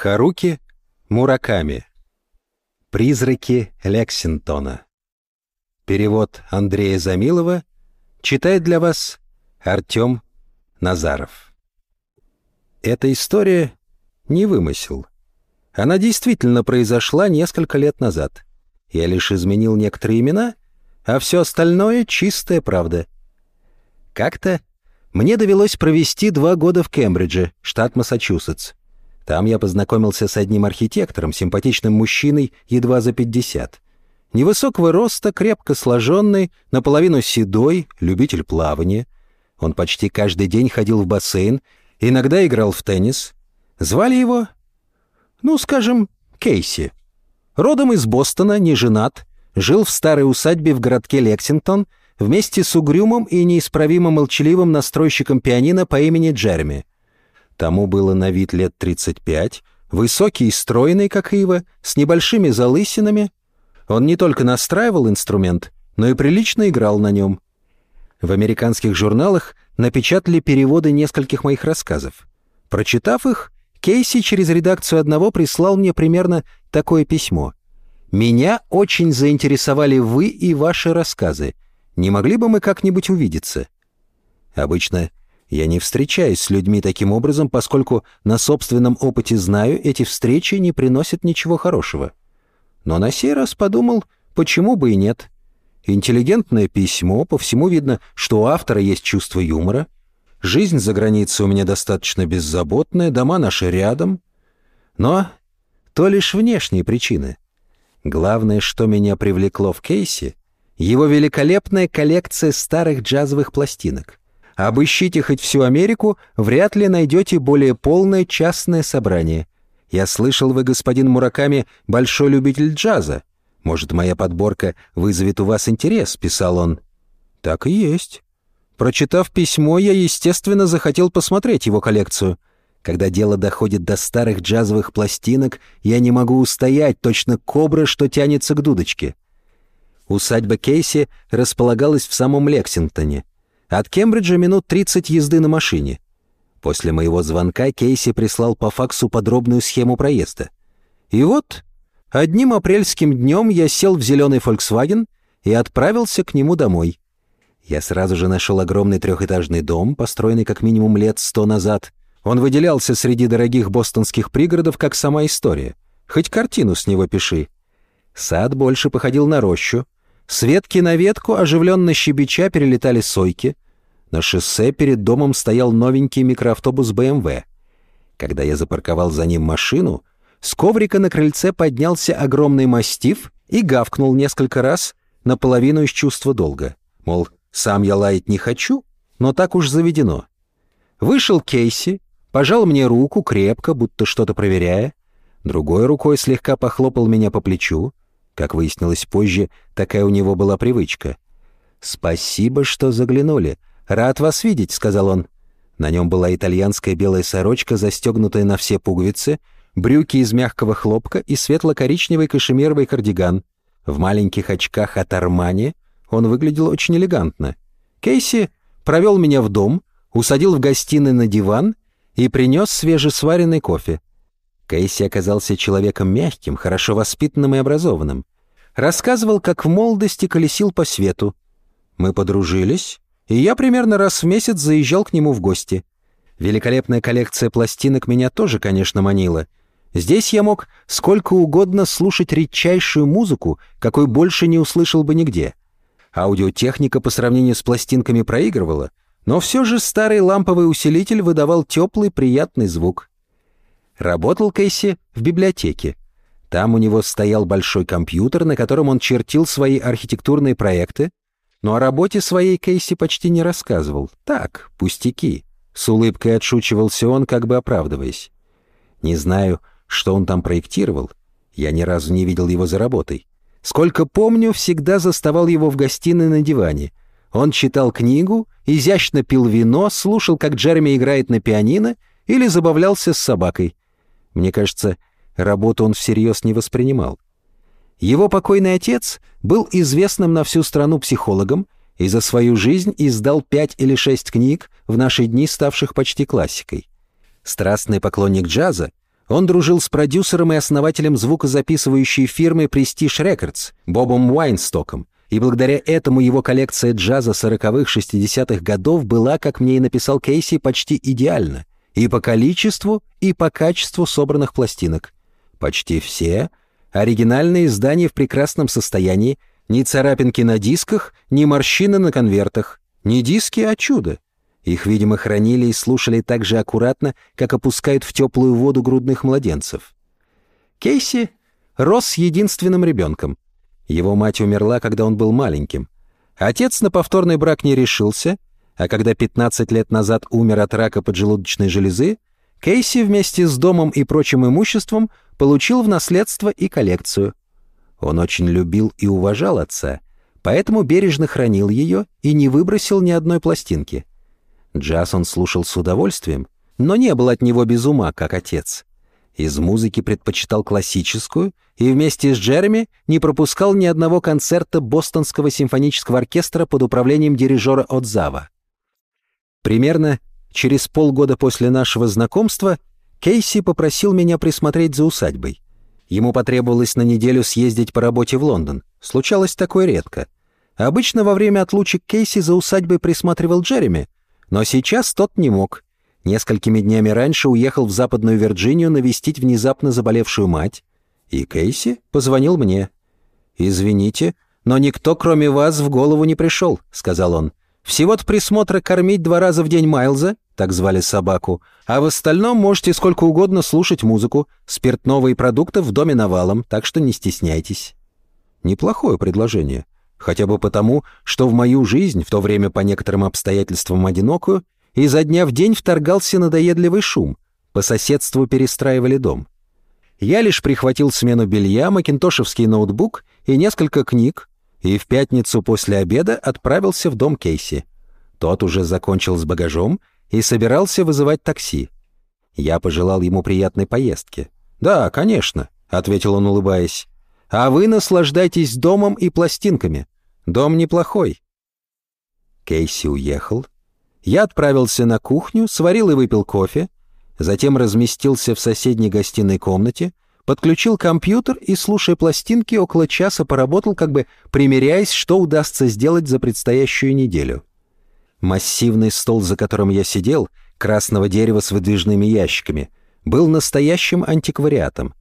Харуки Мураками. Призраки Лексингтона. Перевод Андрея Замилова. Читает для вас Артем Назаров. Эта история не вымысел. Она действительно произошла несколько лет назад. Я лишь изменил некоторые имена, а все остальное — чистая правда. Как-то мне довелось провести два года в Кембридже, штат Массачусетс. Там я познакомился с одним архитектором, симпатичным мужчиной, едва за 50. Невысокого роста, крепко сложенный, наполовину седой, любитель плавания. Он почти каждый день ходил в бассейн, иногда играл в теннис. Звали его, ну, скажем, Кейси. Родом из Бостона, не женат, жил в старой усадьбе в городке Лексингтон вместе с угрюмым и неисправимо молчаливым настройщиком пианино по имени Джереми. Тому было на вид лет 35, высокий и стройный, как ива, с небольшими залысинами. Он не только настраивал инструмент, но и прилично играл на нем. В американских журналах напечатали переводы нескольких моих рассказов. Прочитав их, Кейси через редакцию одного прислал мне примерно такое письмо. «Меня очень заинтересовали вы и ваши рассказы. Не могли бы мы как-нибудь увидеться?» Обычно я не встречаюсь с людьми таким образом, поскольку на собственном опыте знаю, эти встречи не приносят ничего хорошего. Но на сей раз подумал, почему бы и нет. Интеллигентное письмо, по всему видно, что у автора есть чувство юмора. Жизнь за границей у меня достаточно беззаботная, дома наши рядом. Но то лишь внешние причины. Главное, что меня привлекло в Кейсе, его великолепная коллекция старых джазовых пластинок. Обыщите хоть всю Америку, вряд ли найдете более полное частное собрание. Я слышал, вы, господин Мураками, большой любитель джаза. Может, моя подборка вызовет у вас интерес», — писал он. «Так и есть». Прочитав письмо, я, естественно, захотел посмотреть его коллекцию. Когда дело доходит до старых джазовых пластинок, я не могу устоять, точно кобра, что тянется к дудочке. Усадьба Кейси располагалась в самом Лексингтоне. От Кембриджа минут 30 езды на машине. После моего звонка Кейси прислал по факсу подробную схему проезда. И вот, одним апрельским днем я сел в зеленый Volkswagen и отправился к нему домой. Я сразу же нашел огромный трехэтажный дом, построенный как минимум лет сто назад. Он выделялся среди дорогих бостонских пригородов, как сама история. Хоть картину с него пиши. Сад больше походил на рощу, с ветки на ветку, оживленно щебеча, перелетали сойки. На шоссе перед домом стоял новенький микроавтобус БМВ. Когда я запарковал за ним машину, с коврика на крыльце поднялся огромный мастиф и гавкнул несколько раз, наполовину из чувства долга. Мол, сам я лаять не хочу, но так уж заведено. Вышел Кейси, пожал мне руку крепко, будто что-то проверяя, другой рукой слегка похлопал меня по плечу, как выяснилось позже, такая у него была привычка. «Спасибо, что заглянули. Рад вас видеть», — сказал он. На нем была итальянская белая сорочка, застегнутая на все пуговицы, брюки из мягкого хлопка и светло-коричневый кашемировый кардиган. В маленьких очках от Армани он выглядел очень элегантно. Кейси провел меня в дом, усадил в гостиной на диван и принес свежесваренный кофе. Кейси оказался человеком мягким, хорошо воспитанным и образованным. Рассказывал, как в молодости колесил по свету. Мы подружились, и я примерно раз в месяц заезжал к нему в гости. Великолепная коллекция пластинок меня тоже, конечно, манила. Здесь я мог сколько угодно слушать редчайшую музыку, какой больше не услышал бы нигде. Аудиотехника по сравнению с пластинками проигрывала, но все же старый ламповый усилитель выдавал теплый приятный звук. Работал Кейси в библиотеке. Там у него стоял большой компьютер, на котором он чертил свои архитектурные проекты, но о работе своей Кейси почти не рассказывал. Так, пустяки. С улыбкой отшучивался он, как бы оправдываясь. Не знаю, что он там проектировал. Я ни разу не видел его за работой. Сколько помню, всегда заставал его в гостиной на диване. Он читал книгу, изящно пил вино, слушал, как Джереми играет на пианино или забавлялся с собакой. Мне кажется, работу он всерьез не воспринимал. Его покойный отец был известным на всю страну психологом и за свою жизнь издал пять или шесть книг, в наши дни ставших почти классикой. Страстный поклонник джаза, Он дружил с продюсером и основателем звукозаписывающей фирмы Prestige Records Бобом Уайнстоком, и благодаря этому его коллекция джаза 40-х-60-х годов была, как мне и написал Кейси, почти идеальна. И по количеству, и по качеству собранных пластинок. Почти все оригинальные издания в прекрасном состоянии, ни царапинки на дисках, ни морщины на конвертах. Не диски, а чудо. Их, видимо, хранили и слушали так же аккуратно, как опускают в теплую воду грудных младенцев. Кейси рос единственным ребенком. Его мать умерла, когда он был маленьким. Отец на повторный брак не решился, а когда 15 лет назад умер от рака поджелудочной железы, Кейси вместе с домом и прочим имуществом получил в наследство и коллекцию. Он очень любил и уважал отца, поэтому бережно хранил ее и не выбросил ни одной пластинки. Джаз он слушал с удовольствием, но не был от него без ума, как отец. Из музыки предпочитал классическую и вместе с Джереми не пропускал ни одного концерта Бостонского симфонического оркестра под управлением дирижера Отзава. Примерно через полгода после нашего знакомства Кейси попросил меня присмотреть за усадьбой. Ему потребовалось на неделю съездить по работе в Лондон. Случалось такое редко. Обычно во время отлучек Кейси за усадьбой присматривал Джереми, но сейчас тот не мог. Несколькими днями раньше уехал в Западную Вирджинию навестить внезапно заболевшую мать, и Кейси позвонил мне. «Извините, но никто, кроме вас, в голову не пришел», — сказал он. «Всего-то присмотра кормить два раза в день Майлза, так звали собаку, а в остальном можете сколько угодно слушать музыку, спиртного и продуктов в доме навалом, так что не стесняйтесь». Неплохое предложение. Хотя бы потому, что в мою жизнь, в то время по некоторым обстоятельствам одинокую, изо дня в день вторгался надоедливый шум. По соседству перестраивали дом. Я лишь прихватил смену белья, макинтошевский ноутбук и несколько книг, и в пятницу после обеда отправился в дом Кейси. Тот уже закончил с багажом и собирался вызывать такси. Я пожелал ему приятной поездки. «Да, конечно», — ответил он, улыбаясь. «А вы наслаждайтесь домом и пластинками. Дом неплохой». Кейси уехал. Я отправился на кухню, сварил и выпил кофе, затем разместился в соседней гостиной комнате, подключил компьютер и, слушая пластинки, около часа поработал, как бы примеряясь, что удастся сделать за предстоящую неделю. Массивный стол, за которым я сидел, красного дерева с выдвижными ящиками, был настоящим антиквариатом.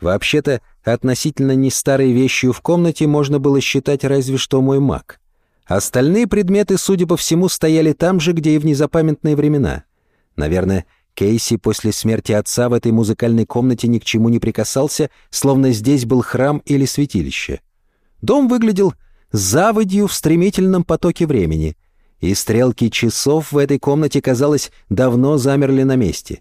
Вообще-то, относительно не старой вещью в комнате можно было считать разве что мой маг. Остальные предметы, судя по всему, стояли там же, где и в незапамятные времена. Наверное, Кейси после смерти отца в этой музыкальной комнате ни к чему не прикасался, словно здесь был храм или святилище. Дом выглядел заводью в стремительном потоке времени, и стрелки часов в этой комнате, казалось, давно замерли на месте.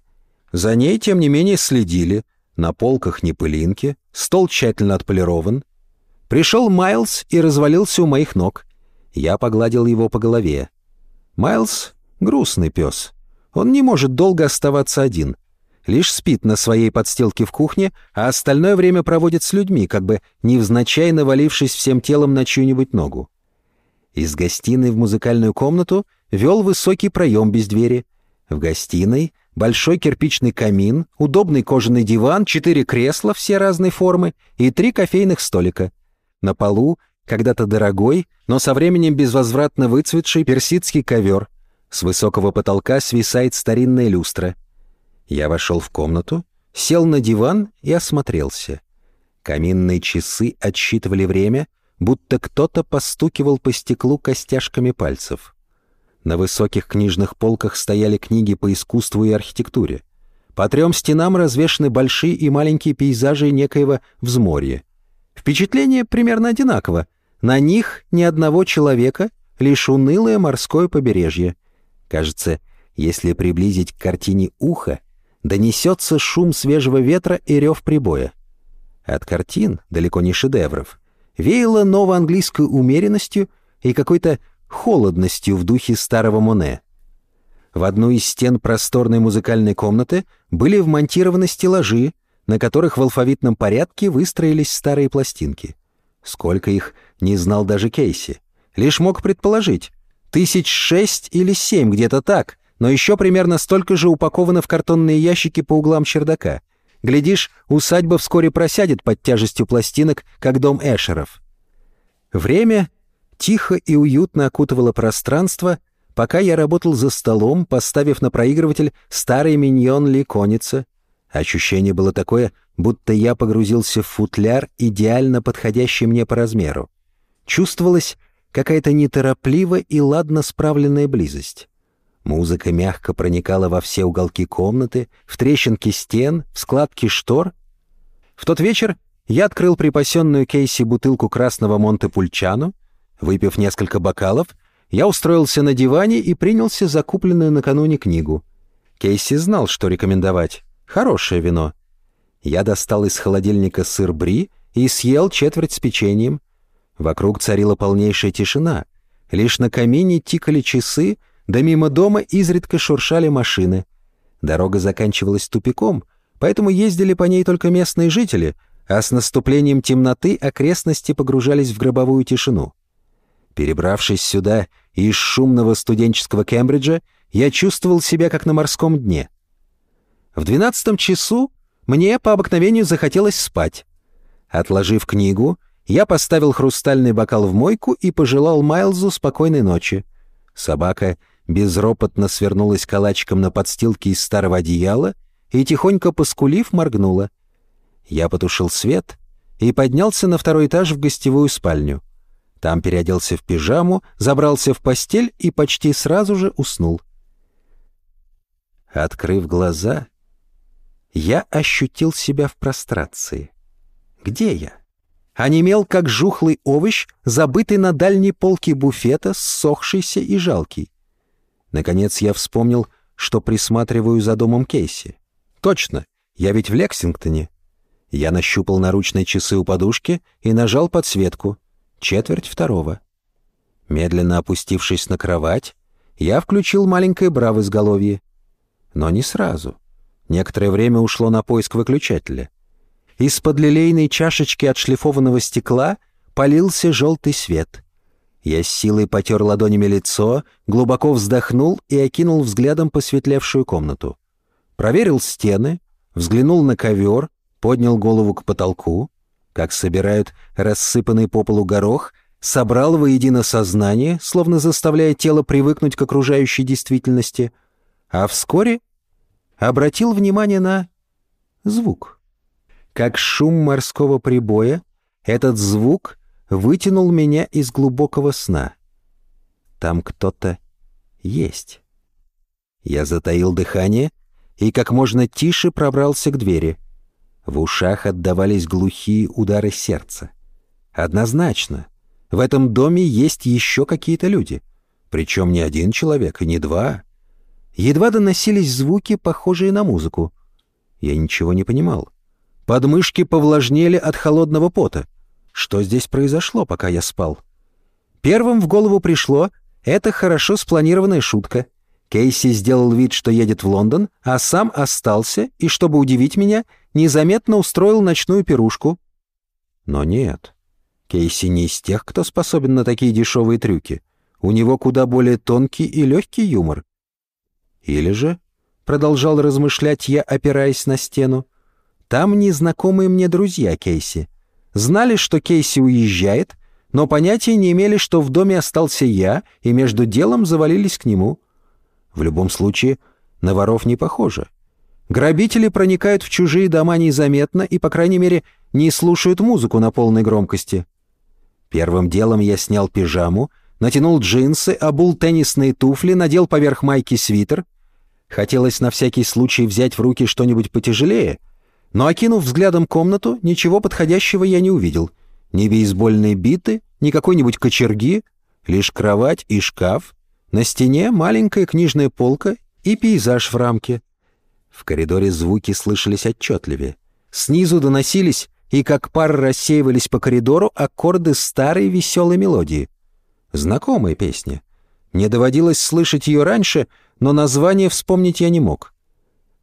За ней, тем не менее, следили. На полках не пылинки, стол тщательно отполирован. Пришел Майлз и развалился у моих ног. Я погладил его по голове. Майлз — грустный пес — он не может долго оставаться один. Лишь спит на своей подстилке в кухне, а остальное время проводит с людьми, как бы невзначай навалившись всем телом на чью-нибудь ногу. Из гостиной в музыкальную комнату вел высокий проем без двери. В гостиной большой кирпичный камин, удобный кожаный диван, четыре кресла все разной формы и три кофейных столика. На полу когда-то дорогой, но со временем безвозвратно выцветший персидский ковер — с высокого потолка свисает старинная люстра. Я вошел в комнату, сел на диван и осмотрелся. Каминные часы отсчитывали время, будто кто-то постукивал по стеклу костяшками пальцев. На высоких книжных полках стояли книги по искусству и архитектуре. По трем стенам развешаны большие и маленькие пейзажи некоего взморья. Впечатление примерно одинаково. На них ни одного человека, лишь унылое морское побережье — Кажется, если приблизить к картине ухо, донесется шум свежего ветра и рев прибоя. От картин, далеко не шедевров, веяло новоанглийской умеренностью и какой-то холодностью в духе старого Моне. В одну из стен просторной музыкальной комнаты были вмонтированы стеллажи, на которых в алфавитном порядке выстроились старые пластинки. Сколько их, не знал даже Кейси. Лишь мог предположить, Тысяч шесть или семь, где-то так, но еще примерно столько же упаковано в картонные ящики по углам чердака. Глядишь, усадьба вскоре просядет под тяжестью пластинок, как дом Эшеров. Время тихо и уютно окутывало пространство, пока я работал за столом, поставив на проигрыватель старый миньон Ликоница. Ощущение было такое, будто я погрузился в футляр, идеально подходящий мне по размеру. Чувствовалась какая-то неторопливо и ладно справленная близость. Музыка мягко проникала во все уголки комнаты, в трещинки стен, в складки штор. В тот вечер я открыл припасенную Кейси бутылку красного Монте-Пульчано. Выпив несколько бокалов, я устроился на диване и принялся за купленную накануне книгу. Кейси знал, что рекомендовать. Хорошее вино. Я достал из холодильника сыр бри и съел четверть с печеньем. Вокруг царила полнейшая тишина. Лишь на камине тикали часы, да мимо дома изредка шуршали машины. Дорога заканчивалась тупиком, поэтому ездили по ней только местные жители, а с наступлением темноты окрестности погружались в гробовую тишину. Перебравшись сюда из шумного студенческого Кембриджа, я чувствовал себя как на морском дне. В двенадцатом часу мне по обыкновению захотелось спать. Отложив книгу, я поставил хрустальный бокал в мойку и пожелал Майлзу спокойной ночи. Собака безропотно свернулась калачиком на подстилке из старого одеяла и, тихонько поскулив, моргнула. Я потушил свет и поднялся на второй этаж в гостевую спальню. Там переоделся в пижаму, забрался в постель и почти сразу же уснул. Открыв глаза, я ощутил себя в прострации. Где я? Онемел, как жухлый овощ, забытый на дальней полке буфета, ссохшийся и жалкий. Наконец я вспомнил, что присматриваю за домом Кейси. Точно, я ведь в Лексингтоне. Я нащупал наручные часы у подушки и нажал подсветку. Четверть второго. Медленно опустившись на кровать, я включил маленькое браво изголовье. Но не сразу. Некоторое время ушло на поиск выключателя. Из-под лилейной чашечки отшлифованного стекла полился желтый свет — я с силой потер ладонями лицо, глубоко вздохнул и окинул взглядом посветлевшую комнату. Проверил стены, взглянул на ковер, поднял голову к потолку, как собирают рассыпанный по полу горох, собрал воедино сознание, словно заставляя тело привыкнуть к окружающей действительности, а вскоре обратил внимание на звук. Как шум морского прибоя, этот звук вытянул меня из глубокого сна. Там кто-то есть. Я затаил дыхание и как можно тише пробрался к двери. В ушах отдавались глухие удары сердца. Однозначно, в этом доме есть еще какие-то люди. Причем не один человек и не два. Едва доносились звуки, похожие на музыку. Я ничего не понимал. Подмышки повлажнели от холодного пота. Что здесь произошло, пока я спал? Первым в голову пришло «это хорошо спланированная шутка». Кейси сделал вид, что едет в Лондон, а сам остался и, чтобы удивить меня, незаметно устроил ночную пирушку. Но нет. Кейси не из тех, кто способен на такие дешевые трюки. У него куда более тонкий и легкий юмор. Или же, продолжал размышлять я, опираясь на стену, там незнакомые мне друзья Кейси — Знали, что Кейси уезжает, но понятия не имели, что в доме остался я, и между делом завалились к нему. В любом случае, на воров не похоже. Грабители проникают в чужие дома незаметно и, по крайней мере, не слушают музыку на полной громкости. Первым делом я снял пижаму, натянул джинсы, обул теннисные туфли, надел поверх майки свитер. Хотелось на всякий случай взять в руки что-нибудь потяжелее — но, окинув взглядом комнату, ничего подходящего я не увидел. Ни бейсбольные биты, ни какой-нибудь кочерги, лишь кровать и шкаф. На стене маленькая книжная полка и пейзаж в рамке. В коридоре звуки слышались отчетливее. Снизу доносились, и как пар рассеивались по коридору аккорды старой веселой мелодии. Знакомая песня. Мне доводилось слышать ее раньше, но название вспомнить я не мог.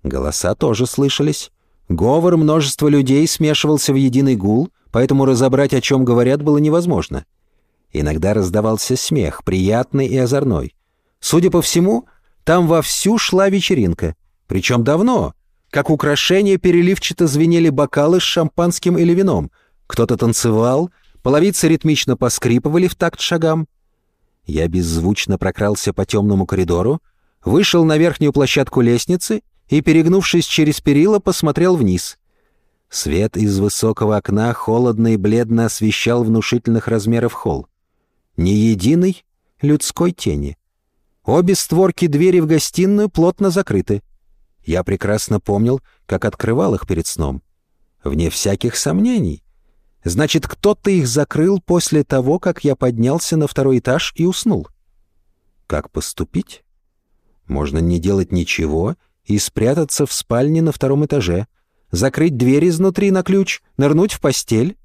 Голоса тоже слышались. Говор множества людей смешивался в единый гул, поэтому разобрать, о чем говорят, было невозможно. Иногда раздавался смех, приятный и озорной. Судя по всему, там вовсю шла вечеринка. Причем давно. как украшение переливчато звенели бокалы с шампанским или вином. Кто-то танцевал, половицы ритмично поскрипывали в такт шагам. Я беззвучно прокрался по темному коридору, вышел на верхнюю площадку лестницы и, перегнувшись через перила, посмотрел вниз. Свет из высокого окна холодно и бледно освещал внушительных размеров холл. Ни единой людской тени. Обе створки двери в гостиную плотно закрыты. Я прекрасно помнил, как открывал их перед сном. Вне всяких сомнений. Значит, кто-то их закрыл после того, как я поднялся на второй этаж и уснул. Как поступить? Можно не делать ничего и спрятаться в спальне на втором этаже, закрыть дверь изнутри на ключ, нырнуть в постель.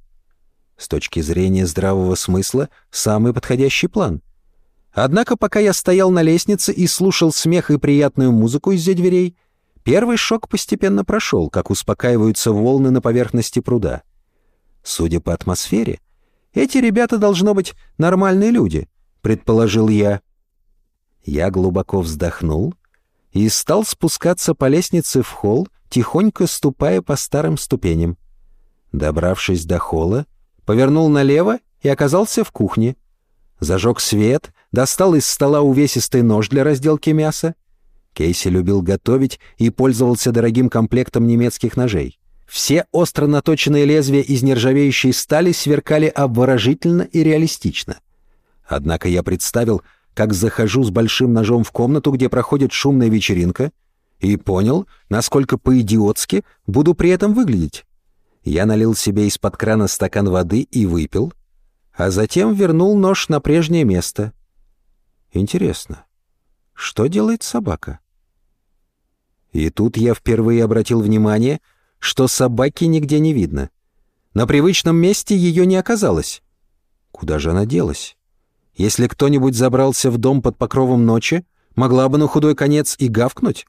С точки зрения здравого смысла, самый подходящий план. Однако, пока я стоял на лестнице и слушал смех и приятную музыку из-за дверей, Первый шок постепенно прошел, как успокаиваются волны на поверхности пруда. Судя по атмосфере, эти ребята должно быть нормальные люди, предположил я. Я глубоко вздохнул и стал спускаться по лестнице в холл, тихонько ступая по старым ступеням. Добравшись до холла, повернул налево и оказался в кухне. Зажег свет, достал из стола увесистый нож для разделки мяса, Кейси любил готовить и пользовался дорогим комплектом немецких ножей. Все остро наточенные лезвия из нержавеющей стали сверкали обворожительно и реалистично. Однако я представил, как захожу с большим ножом в комнату, где проходит шумная вечеринка, и понял, насколько по-идиотски буду при этом выглядеть. Я налил себе из-под крана стакан воды и выпил, а затем вернул нож на прежнее место. Интересно, что делает собака? И тут я впервые обратил внимание, что собаки нигде не видно. На привычном месте ее не оказалось. Куда же она делась? Если кто-нибудь забрался в дом под покровом ночи, могла бы на худой конец и гавкнуть.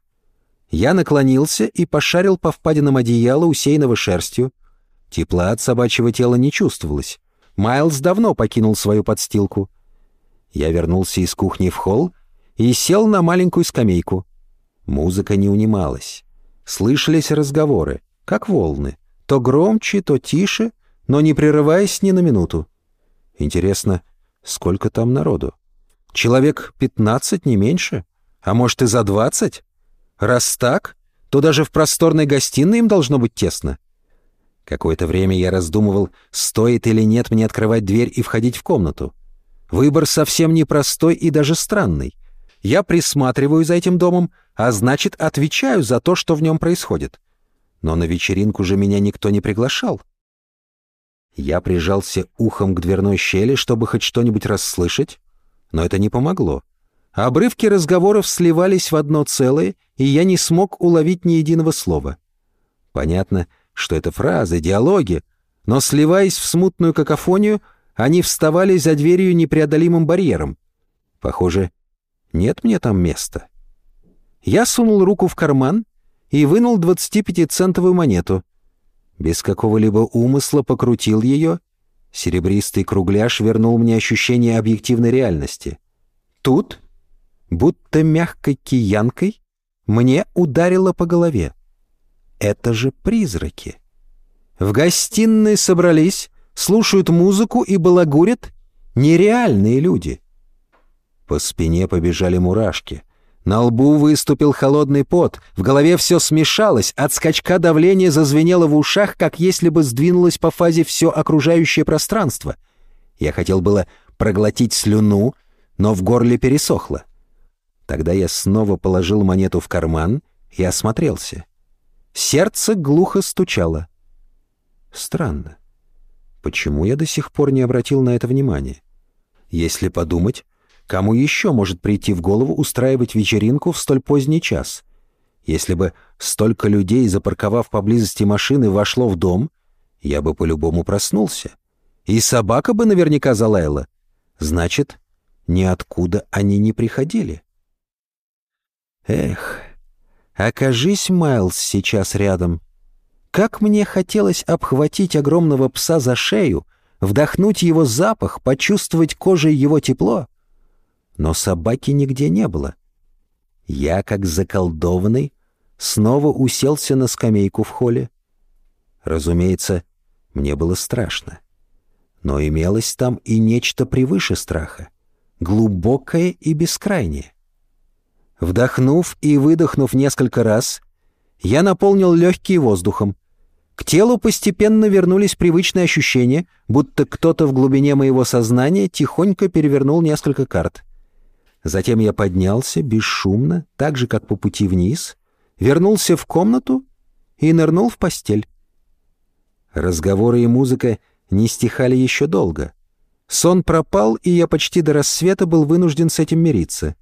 Я наклонился и пошарил по впадинам одеяла, усеянного шерстью. Тепла от собачьего тела не чувствовалось. Майлз давно покинул свою подстилку. Я вернулся из кухни в холл и сел на маленькую скамейку. Музыка не унималась. Слышались разговоры, как волны, то громче, то тише, но не прерываясь ни на минуту. Интересно, сколько там народу? Человек пятнадцать, не меньше? А может и за двадцать? Раз так, то даже в просторной гостиной им должно быть тесно. Какое-то время я раздумывал, стоит или нет мне открывать дверь и входить в комнату. Выбор совсем непростой и даже странный. Я присматриваю за этим домом, а значит, отвечаю за то, что в нем происходит. Но на вечеринку же меня никто не приглашал. Я прижался ухом к дверной щели, чтобы хоть что-нибудь расслышать, но это не помогло. Обрывки разговоров сливались в одно целое, и я не смог уловить ни единого слова. Понятно, что это фразы, диалоги, но, сливаясь в смутную какофонию, они вставали за дверью непреодолимым барьером. Похоже, нет мне там места. Я сунул руку в карман и вынул 25-центовую монету. Без какого-либо умысла покрутил ее. Серебристый кругляш вернул мне ощущение объективной реальности. Тут, будто мягкой киянкой, мне ударило по голове. Это же призраки. В гостиной собрались, слушают музыку и балагурят нереальные люди. По спине побежали мурашки. На лбу выступил холодный пот, в голове все смешалось, от скачка давления зазвенело в ушах, как если бы сдвинулось по фазе все окружающее пространство. Я хотел было проглотить слюну, но в горле пересохло. Тогда я снова положил монету в карман и осмотрелся. Сердце глухо стучало. Странно. Почему я до сих пор не обратил на это внимания? Если подумать, Кому еще может прийти в голову устраивать вечеринку в столь поздний час? Если бы столько людей, запарковав поблизости машины, вошло в дом, я бы по-любому проснулся. И собака бы наверняка залаяла. Значит, ниоткуда они не приходили. Эх, окажись, Майлз, сейчас рядом. Как мне хотелось обхватить огромного пса за шею, вдохнуть его запах, почувствовать кожей его тепло но собаки нигде не было. Я, как заколдованный, снова уселся на скамейку в холле. Разумеется, мне было страшно. Но имелось там и нечто превыше страха, глубокое и бескрайнее. Вдохнув и выдохнув несколько раз, я наполнил легкие воздухом. К телу постепенно вернулись привычные ощущения, будто кто-то в глубине моего сознания тихонько перевернул несколько карт. Затем я поднялся бесшумно, так же, как по пути вниз, вернулся в комнату и нырнул в постель. Разговоры и музыка не стихали еще долго. Сон пропал, и я почти до рассвета был вынужден с этим мириться.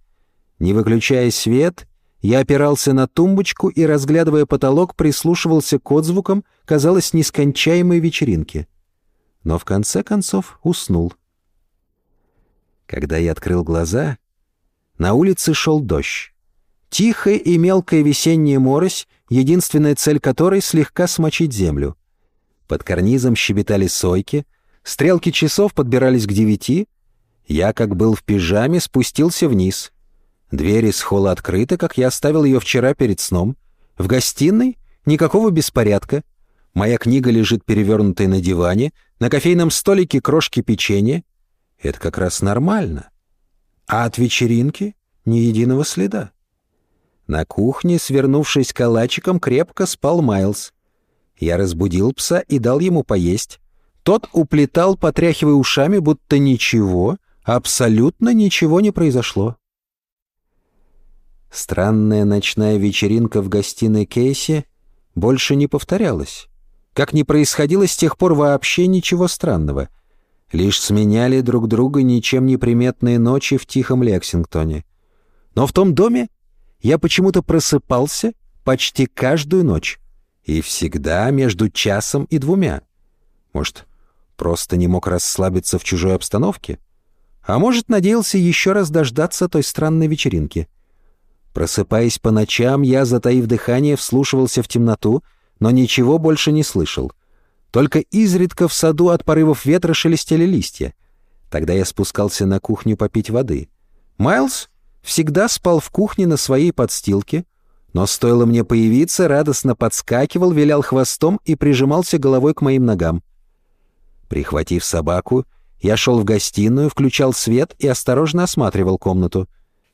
Не выключая свет, я опирался на тумбочку и, разглядывая потолок, прислушивался к отзвукам, казалось, нескончаемой вечеринки. Но в конце концов уснул. Когда я открыл глаза, на улице шел дождь. Тихая и мелкая весенняя морось, единственная цель которой — слегка смочить землю. Под карнизом щебетали сойки, стрелки часов подбирались к девяти. Я, как был в пижаме, спустился вниз. Дверь из холла открыта, как я оставил ее вчера перед сном. В гостиной никакого беспорядка. Моя книга лежит перевернутой на диване, на кофейном столике крошки печенья. Это как раз нормально. А от вечеринки ни единого следа. На кухне, свернувшись калачиком, крепко спал Майлз. Я разбудил пса и дал ему поесть. Тот уплетал, потряхивая ушами, будто ничего, абсолютно ничего не произошло. Странная ночная вечеринка в гостиной Кейси больше не повторялась. Как не происходило с тех пор вообще ничего странного. Лишь сменяли друг друга ничем не приметные ночи в тихом Лексингтоне. Но в том доме я почему-то просыпался почти каждую ночь. И всегда между часом и двумя. Может, просто не мог расслабиться в чужой обстановке? А может, надеялся еще раз дождаться той странной вечеринки? Просыпаясь по ночам, я, затаив дыхание, вслушивался в темноту, но ничего больше не слышал. Только изредка в саду от порывов ветра шелестели листья. Тогда я спускался на кухню попить воды. Майлз всегда спал в кухне на своей подстилке, но стоило мне появиться, радостно подскакивал, вилял хвостом и прижимался головой к моим ногам. Прихватив собаку, я шел в гостиную, включал свет и осторожно осматривал комнату.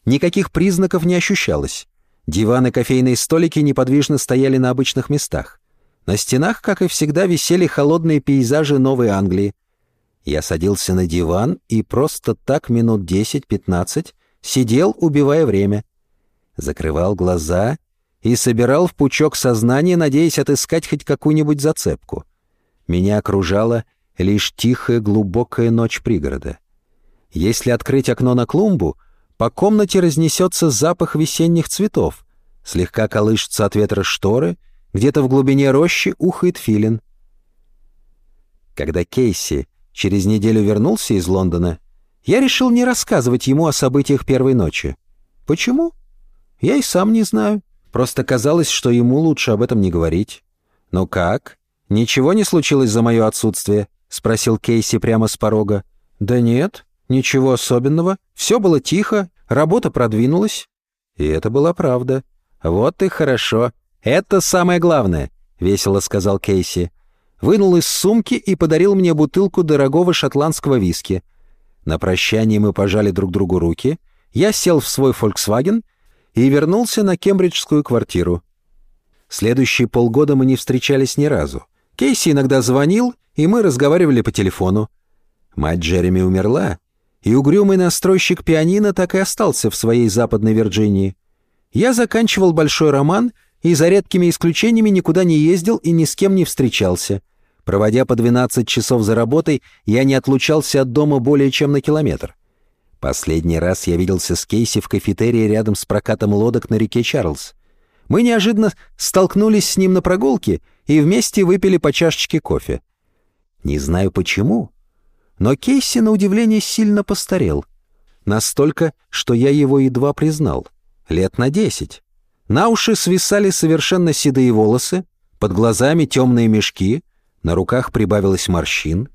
Никаких признаков не ощущалось. Диваны, кофейные столики неподвижно стояли на обычных местах. На стенах, как и всегда, висели холодные пейзажи Новой Англии. Я садился на диван и просто так минут 10-15 сидел, убивая время. Закрывал глаза и собирал в пучок сознания, надеясь отыскать хоть какую-нибудь зацепку. Меня окружала лишь тихая глубокая ночь пригорода. Если открыть окно на клумбу, по комнате разнесется запах весенних цветов, слегка колышется от ветра шторы, где-то в глубине рощи ухает филин. Когда Кейси через неделю вернулся из Лондона, я решил не рассказывать ему о событиях первой ночи. Почему? Я и сам не знаю. Просто казалось, что ему лучше об этом не говорить. «Ну как? Ничего не случилось за мое отсутствие?» — спросил Кейси прямо с порога. «Да нет, ничего особенного. Все было тихо, работа продвинулась». И это была правда. «Вот и хорошо. Это самое главное», — весело сказал Кейси. Вынул из сумки и подарил мне бутылку дорогого шотландского виски. На прощание мы пожали друг другу руки. Я сел в свой «Фольксваген» и вернулся на кембриджскую квартиру. Следующие полгода мы не встречались ни разу. Кейси иногда звонил, и мы разговаривали по телефону. Мать Джереми умерла, и угрюмый настройщик пианино так и остался в своей Западной Вирджинии. Я заканчивал большой роман и за редкими исключениями никуда не ездил и ни с кем не встречался. Проводя по 12 часов за работой, я не отлучался от дома более чем на километр. Последний раз я виделся с Кейси в кафетерии рядом с прокатом лодок на реке Чарльз. Мы неожиданно столкнулись с ним на прогулке и вместе выпили по чашечке кофе. Не знаю почему, но Кейси, на удивление, сильно постарел. Настолько, что я его едва признал. Лет на десять. На уши свисали совершенно седые волосы, под глазами темные мешки, на руках прибавилось морщин.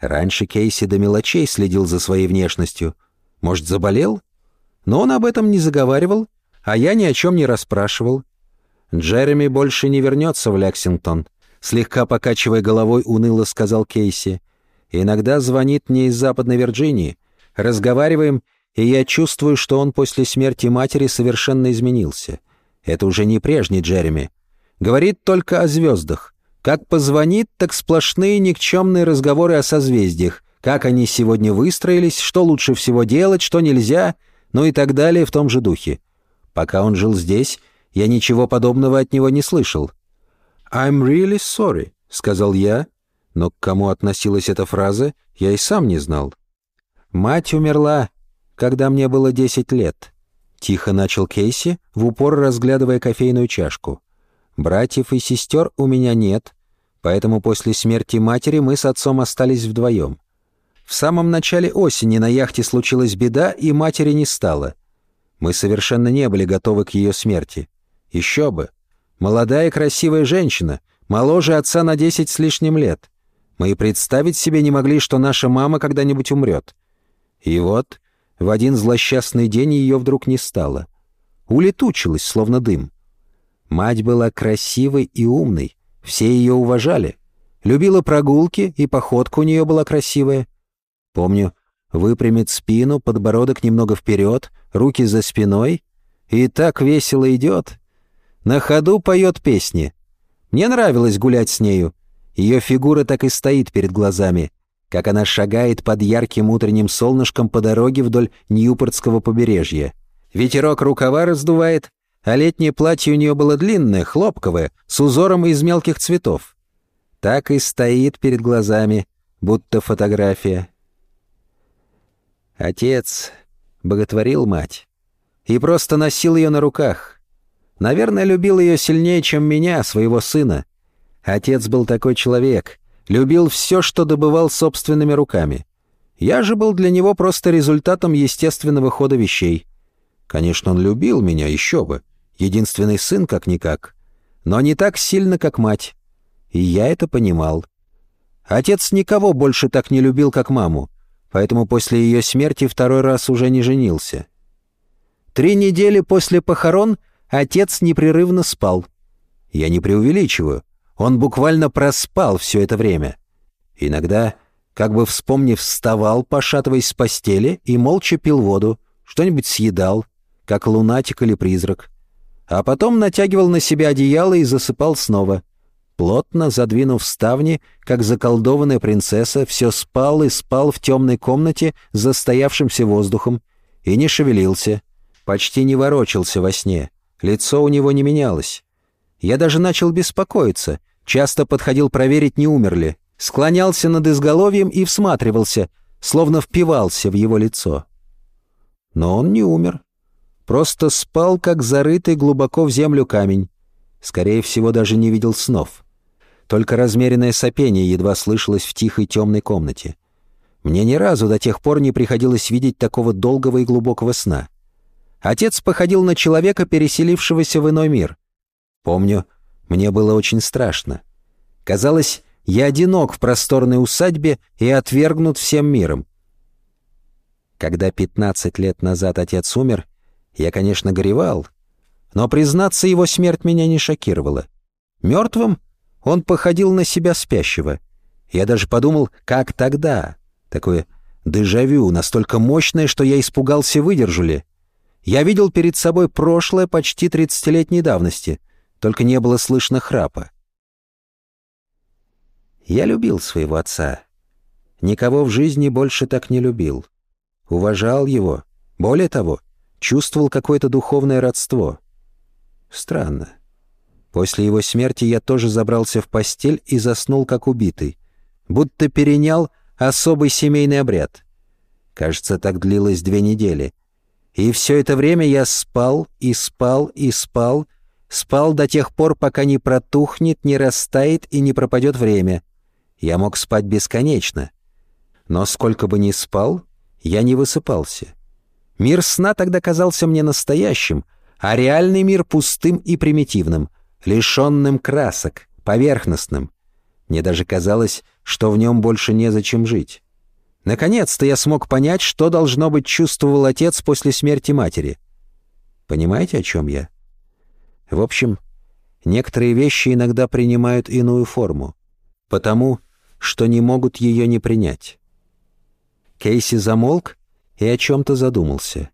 Раньше Кейси до мелочей следил за своей внешностью — может, заболел? Но он об этом не заговаривал, а я ни о чем не расспрашивал. Джереми больше не вернется в Лексингтон», слегка покачивая головой, уныло сказал Кейси. «Иногда звонит мне из Западной Вирджинии. Разговариваем, и я чувствую, что он после смерти матери совершенно изменился. Это уже не прежний Джереми. Говорит только о звездах. Как позвонит, так сплошные никчемные разговоры о созвездиях. Как они сегодня выстроились, что лучше всего делать, что нельзя, ну и так далее в том же духе. Пока он жил здесь, я ничего подобного от него не слышал. «I'm really sorry», — сказал я, но к кому относилась эта фраза, я и сам не знал. «Мать умерла, когда мне было десять лет», — тихо начал Кейси, в упор разглядывая кофейную чашку. «Братьев и сестер у меня нет, поэтому после смерти матери мы с отцом остались вдвоем. В самом начале осени на яхте случилась беда, и матери не стало. Мы совершенно не были готовы к ее смерти. Еще бы. Молодая красивая женщина, моложе отца на десять с лишним лет. Мы и представить себе не могли, что наша мама когда-нибудь умрет. И вот в один злосчастный день ее вдруг не стало. Улетучилась, словно дым. Мать была красивой и умной, все ее уважали. Любила прогулки, и походка у нее была красивая. Помню, выпрямит спину, подбородок немного вперед, руки за спиной, и так весело идет. На ходу поет песни. Мне нравилось гулять с нею. Ее фигура так и стоит перед глазами, как она шагает под ярким утренним солнышком по дороге вдоль Ньюпортского побережья. Ветерок рукава раздувает, а летнее платье у нее было длинное, хлопковое, с узором из мелких цветов. Так и стоит перед глазами, будто фотография. Отец боготворил мать и просто носил ее на руках. Наверное, любил ее сильнее, чем меня, своего сына. Отец был такой человек, любил все, что добывал собственными руками. Я же был для него просто результатом естественного хода вещей. Конечно, он любил меня, еще бы. Единственный сын, как-никак. Но не так сильно, как мать. И я это понимал. Отец никого больше так не любил, как маму, поэтому после ее смерти второй раз уже не женился. Три недели после похорон Отец непрерывно спал. Я не преувеличиваю. Он буквально проспал все это время. Иногда, как бы вспомнив, вставал, пошатываясь с постели, и молча пил воду, что-нибудь съедал, как лунатик или призрак. А потом натягивал на себя одеяло и засыпал снова. Плотно задвинув ставни, как заколдованная принцесса, все спал и спал в темной комнате с застоявшимся воздухом и не шевелился, почти не ворочался во сне. Лицо у него не менялось. Я даже начал беспокоиться, часто подходил проверить, не умер ли, склонялся над изголовьем и всматривался, словно впивался в его лицо. Но он не умер. Просто спал, как зарытый глубоко в землю камень. Скорее всего, даже не видел снов. Только размеренное сопение едва слышалось в тихой темной комнате. Мне ни разу до тех пор не приходилось видеть такого долгого и глубокого сна. Отец походил на человека, переселившегося в иной мир. Помню, мне было очень страшно. Казалось, я одинок в просторной усадьбе и отвергнут всем миром. Когда 15 лет назад отец умер, я, конечно, горевал, но, признаться, его смерть меня не шокировала. Мертвым он походил на себя спящего. Я даже подумал, как тогда? Такое дежавю, настолько мощное, что я испугался, выдержу ли. Я видел перед собой прошлое почти тридцатилетней давности, только не было слышно храпа. Я любил своего отца. Никого в жизни больше так не любил. Уважал его. Более того, чувствовал какое-то духовное родство. Странно. После его смерти я тоже забрался в постель и заснул как убитый, будто перенял особый семейный обряд. Кажется, так длилось две недели — и все это время я спал и спал и спал, спал до тех пор, пока не протухнет, не растает и не пропадет время. Я мог спать бесконечно. Но сколько бы ни спал, я не высыпался. Мир сна тогда казался мне настоящим, а реальный мир пустым и примитивным, лишенным красок, поверхностным. Мне даже казалось, что в нем больше незачем жить. Наконец-то я смог понять, что, должно быть, чувствовал отец после смерти матери. Понимаете, о чем я? В общем, некоторые вещи иногда принимают иную форму, потому что не могут ее не принять. Кейси замолк и о чем-то задумался.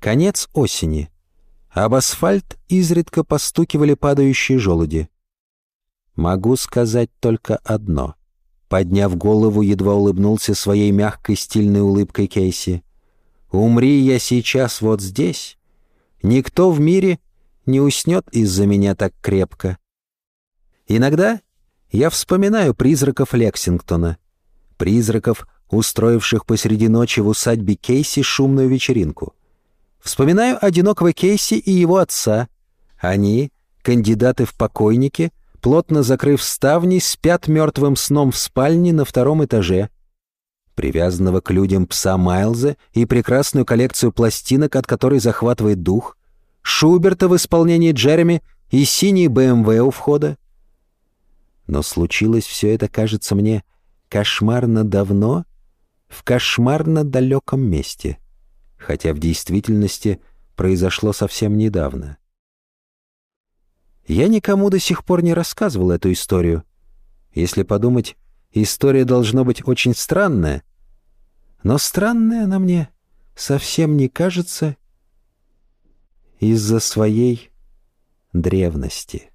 Конец осени. Об асфальт изредка постукивали падающие желуди. Могу сказать только одно. Подняв голову, едва улыбнулся своей мягкой стильной улыбкой Кейси. «Умри я сейчас вот здесь. Никто в мире не уснет из-за меня так крепко. Иногда я вспоминаю призраков Лексингтона. Призраков, устроивших посреди ночи в усадьбе Кейси шумную вечеринку. Вспоминаю одинокого Кейси и его отца. Они, кандидаты в покойники, плотно закрыв ставни, спят мертвым сном в спальне на втором этаже. Привязанного к людям пса Майлза и прекрасную коллекцию пластинок, от которой захватывает дух. Шуберта в исполнении Джереми и синий БМВ у входа. Но случилось все это, кажется мне, кошмарно давно, в кошмарно далеком месте, хотя в действительности произошло совсем недавно. Я никому до сих пор не рассказывал эту историю. Если подумать, история должна быть очень странная, но странная она мне совсем не кажется из-за своей древности.